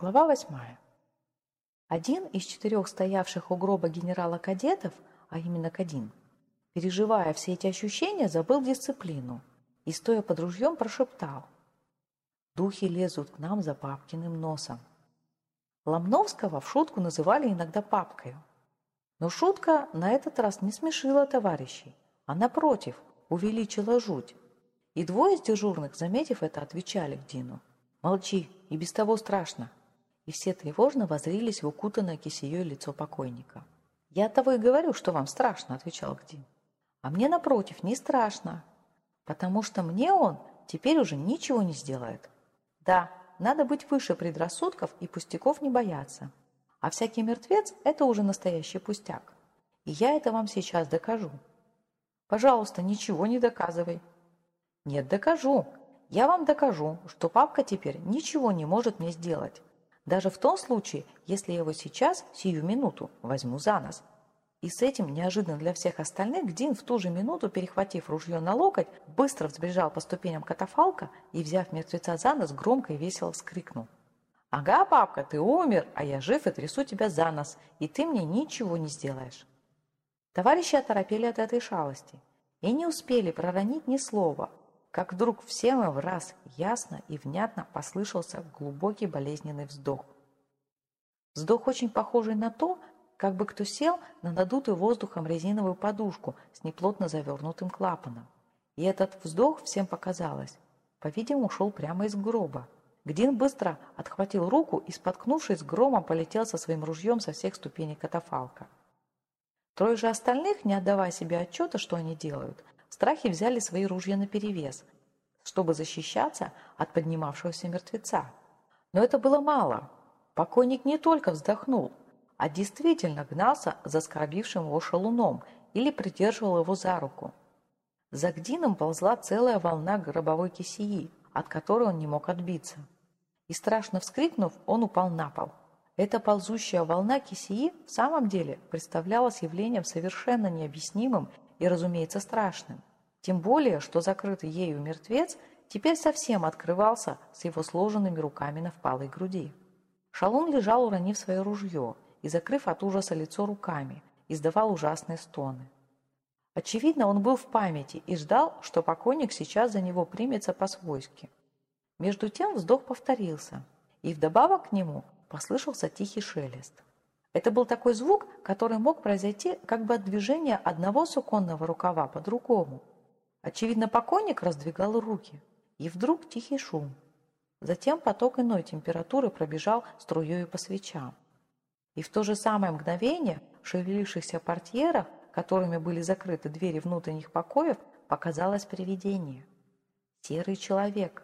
Глава восьмая. Один из четырех стоявших у гроба генерала-кадетов, а именно Кадин, переживая все эти ощущения, забыл дисциплину и, стоя под ружьем, прошептал. Духи лезут к нам за папкиным носом. Ломновского в шутку называли иногда папкой. Но шутка на этот раз не смешила товарищей, а напротив, увеличила жуть. И двое из дежурных, заметив это, отвечали к Дину. «Молчи, и без того страшно и все тревожно возрились в укутанное кисеей лицо покойника. «Я того и говорю, что вам страшно», — отвечал Гдин. «А мне, напротив, не страшно, потому что мне он теперь уже ничего не сделает. Да, надо быть выше предрассудков и пустяков не бояться. А всякий мертвец – это уже настоящий пустяк. И я это вам сейчас докажу. Пожалуйста, ничего не доказывай. Нет, докажу. Я вам докажу, что папка теперь ничего не может мне сделать. Даже в том случае, если я его сейчас, сию минуту, возьму за нос. И с этим, неожиданно для всех остальных, Дин в ту же минуту, перехватив ружье на локоть, быстро взбежал по ступеням катафалка и, взяв мертвеца за нос, громко и весело вскрикнул. «Ага, папка, ты умер, а я жив и трясу тебя за нос, и ты мне ничего не сделаешь». Товарищи оторопели от этой шалости и не успели проронить ни слова, как вдруг всем в раз ясно и внятно послышался глубокий болезненный вздох. Вздох очень похожий на то, как бы кто сел на надутую воздухом резиновую подушку с неплотно завернутым клапаном. И этот вздох всем показалось. По-видимому, шел прямо из гроба. Гдин быстро отхватил руку и, споткнувшись, громом полетел со своим ружьем со всех ступеней катафалка. Трое же остальных, не отдавая себе отчета, что они делают, в страхе взяли свои ружья наперевес, чтобы защищаться от поднимавшегося мертвеца. Но это было мало. Покойник не только вздохнул, а действительно гнался за скорбившим его шалуном или придерживал его за руку. За Гдином ползла целая волна гробовой кисеи, от которой он не мог отбиться. И страшно вскрикнув, он упал на пол. Эта ползущая волна кисеи в самом деле представлялась явлением совершенно необъяснимым и, разумеется, страшным. Тем более, что закрытый ею мертвец теперь совсем открывался с его сложенными руками на впалой груди. Шалун лежал, уронив свое ружье и, закрыв от ужаса лицо руками, издавал ужасные стоны. Очевидно, он был в памяти и ждал, что покойник сейчас за него примется по-свойски. Между тем вздох повторился, и вдобавок к нему послышался тихий шелест. Это был такой звук, который мог произойти как бы от движения одного суконного рукава по другому. Очевидно, покойник раздвигал руки, и вдруг тихий шум. Затем поток иной температуры пробежал струей по свечам. И в то же самое мгновение в шевелившихся портьерах, которыми были закрыты двери внутренних покоев, показалось привидение. Серый человек.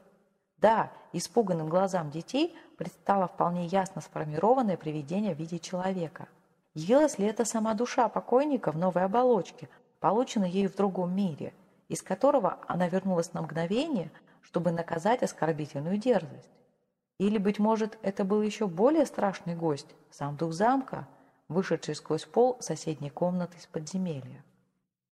Да, испуганным глазам детей предстало вполне ясно сформированное привидение в виде человека. Явилась ли это сама душа покойника в новой оболочке, полученной ею в другом мире, из которого она вернулась на мгновение, чтобы наказать оскорбительную дерзость? Или, быть может, это был еще более страшный гость, сам дух замка, вышедший сквозь пол соседней комнаты из подземелья?